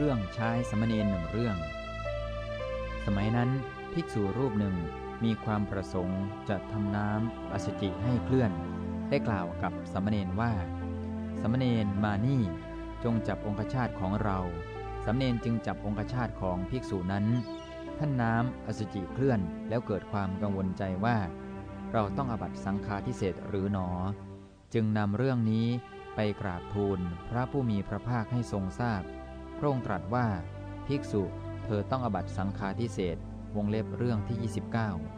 เรื่องใช้สมณเณรหนึ่งเรื่อง สมัยนั้นภิกษุรูปหนึ่งมีความประสงค์จะทำน้ำอสุจิให้เคลื่อน ได้กล่าวกับสมณเณรว่า สมณเณรมานี่จงจับองคชาตของเรา สมณเณรจึงจับองคชาตของภิกษุนั้น ท่านน้ำอสุจิเคลื่อนแล้วเกิดความกังวลใจว่า เราต้องอบัตสังฆาทิเศษหรือหนอ จึงนำเรื่องนี้ไปกราบทูลพระผู้มีพระภาคให้ทรงทราบ พระองค์ตรัสว่า ภิกษุ เธอต้องอบัตสังฆาทิเศษวงเล็บเรื่องที่ 29